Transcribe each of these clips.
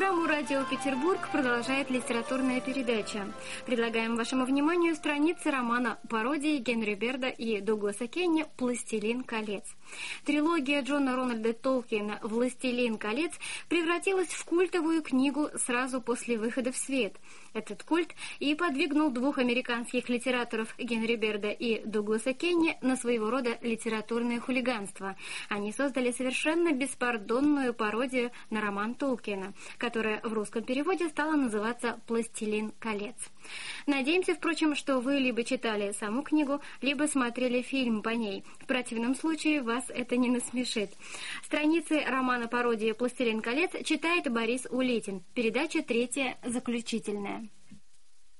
Программу «Радио Петербург» продолжает литературная передача. Предлагаем вашему вниманию страницы романа пародии Генри Берда и Дугласа Кенни «Пластилин колец». Трилогия Джона Рональда Толкиена «Властелин колец» превратилась в культовую книгу сразу после выхода в свет. Этот культ и подвигнул двух американских литераторов Генри Берда и Дугласа Кенни на своего рода литературное хулиганство. Они создали совершенно беспардонную пародию на роман Толкиена, которая в русском переводе стала называться «Пластилин колец». Надеемся, впрочем, что вы либо читали саму книгу, либо смотрели фильм по ней. В противном случае вас это не насмешит. Страницы романа-пародии «Пластилин колец» читает Борис Улитин. Передача третья, заключительная.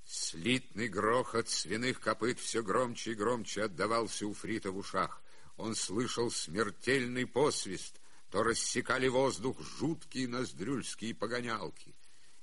Слитный грохот свиных копыт все громче и громче отдавался у Фрита в ушах. Он слышал смертельный посвист, то рассекали воздух жуткие ноздрюльские погонялки.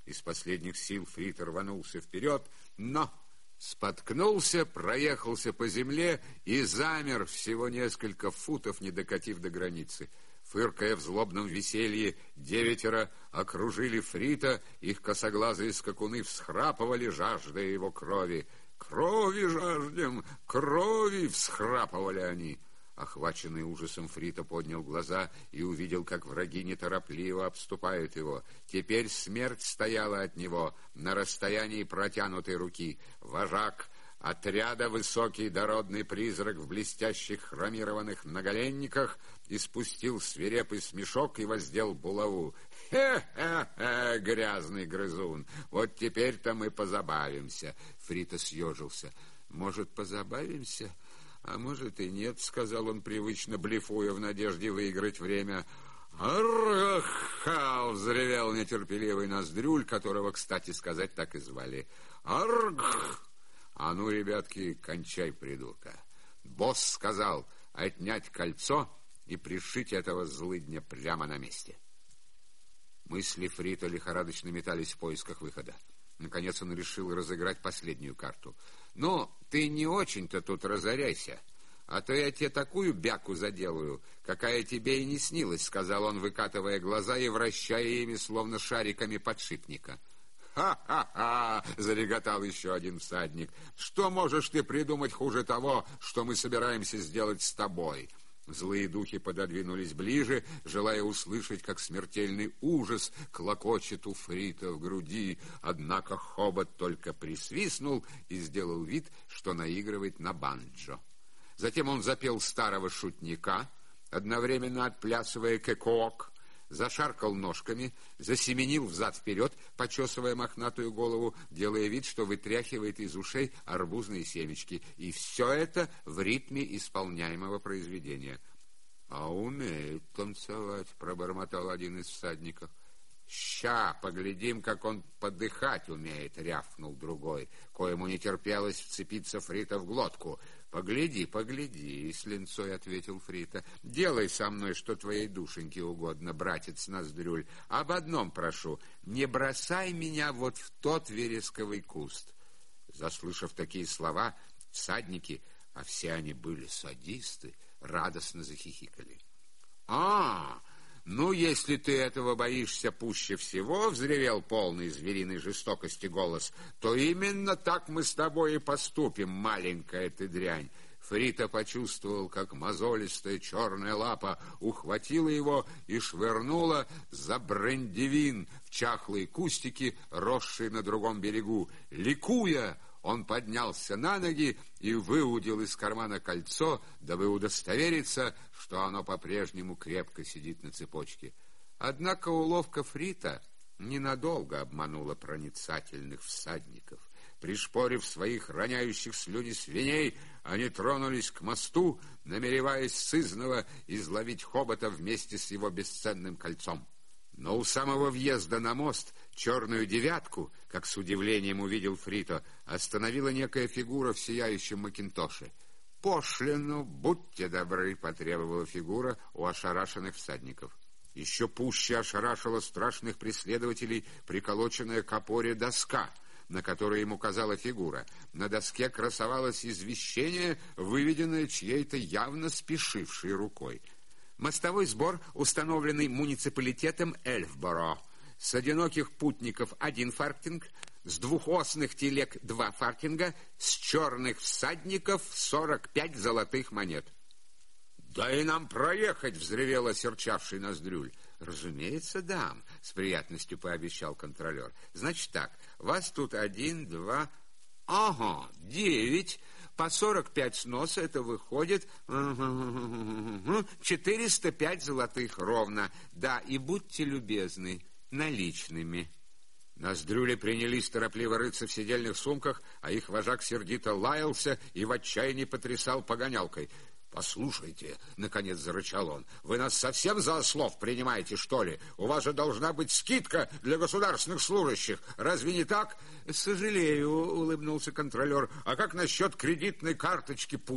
Из последних сил Фрит рванулся вперед, но споткнулся, проехался по земле и замер всего несколько футов, не докатив до границы. Фыркая в злобном веселье, девятеро окружили Фрита, их косоглазые скакуны всхрапывали, жаждая его крови. «Крови жаждем! Крови!» — всхрапывали они. Охваченный ужасом, Фрита поднял глаза и увидел, как враги неторопливо обступают его. Теперь смерть стояла от него на расстоянии протянутой руки. Вожак отряда, высокий дородный призрак в блестящих хромированных наголенниках, испустил свирепый смешок и воздел булаву. «Хе-хе-хе, грязный грызун! Вот теперь-то мы позабавимся!» Фрита съежился. «Может, позабавимся?» «А может и нет», — сказал он привычно, блефуя в надежде выиграть время. «Аргха!» — взревел нетерпеливый ноздрюль, которого, кстати сказать, так и звали. «Аргх!» «А ну, ребятки, кончай, придурка!» Босс сказал отнять кольцо и пришить этого злыдня прямо на месте. Мысли Фрита лихорадочно метались в поисках выхода. Наконец он решил разыграть последнюю карту. «Ну, ты не очень-то тут разоряйся, а то я тебе такую бяку заделаю, какая тебе и не снилась», — сказал он, выкатывая глаза и вращая ими, словно шариками подшипника. «Ха-ха-ха!» — зареготал еще один всадник. «Что можешь ты придумать хуже того, что мы собираемся сделать с тобой?» Злые духи пододвинулись ближе, желая услышать, как смертельный ужас клокочет у Фрита в груди. Однако Хобот только присвистнул и сделал вид, что наигрывает на банджо. Затем он запел старого шутника, одновременно отплясывая кекок, зашаркал ножками, засеменил взад-вперед, почесывая мохнатую голову, делая вид, что вытряхивает из ушей арбузные семечки. И все это в ритме исполняемого произведения. «А умеет танцевать», — пробормотал один из всадников. «Ща, поглядим, как он подыхать умеет», — рявкнул другой, коему не терпелось вцепиться Фрита в глотку — «Погляди, погляди», — с линцой ответил Фрита. «Делай со мной, что твоей душеньке угодно, братец Ноздрюль. Об одном прошу, не бросай меня вот в тот вересковый куст». Заслышав такие слова, всадники, а все они были садисты, радостно захихикали. «А, ну, если ты этого боишься пуще всего, — взревел полный звериной жестокости голос, — то именно так мы с тобой и поступим, маленькая ты дрянь. Фрита почувствовал, как мозолистая черная лапа ухватила его и швырнула за брендивин в чахлые кустики, росшие на другом берегу. Ликуя, он поднялся на ноги и выудил из кармана кольцо, дабы удостовериться, что оно по-прежнему крепко сидит на цепочке. Однако уловка Фрита ненадолго обманула проницательных всадников. Пришпорив своих роняющих слюни свиней, они тронулись к мосту, намереваясь сызново изловить хобота вместе с его бесценным кольцом. Но у самого въезда на мост черную девятку, как с удивлением увидел Фрито, остановила некая фигура в сияющем макинтоше. «Пошлину, будьте добры!» — потребовала фигура у ошарашенных всадников. Еще пуще ошарашила страшных преследователей приколоченная к опоре доска, на которой ему указала фигура. На доске красовалось извещение, выведенное чьей-то явно спешившей рукой. Мостовой сбор, установленный муниципалитетом Эльфборо. с одиноких путников один фартинг, с двухосных телег два фартинга, с черных всадников сорок пять золотых монет. «Да и нам проехать!» — взревел осерчавший ноздрюль. «Разумеется, дам», — с приятностью пообещал контролер. «Значит так, вас тут один, два... Ага, девять...» По 45 сноса это выходит 405 золотых ровно. Да, и будьте любезны, наличными. Ноздрюли принялись торопливо рыться в сидельных сумках, а их вожак сердито лаялся и в отчаянии потрясал погонялкой. «Послушайте», — наконец зарычал он, — «вы нас совсем за ослов принимаете, что ли? У вас же должна быть скидка для государственных служащих. Разве не так?» «Сожалею», — улыбнулся контролер. «А как насчет кредитной карточки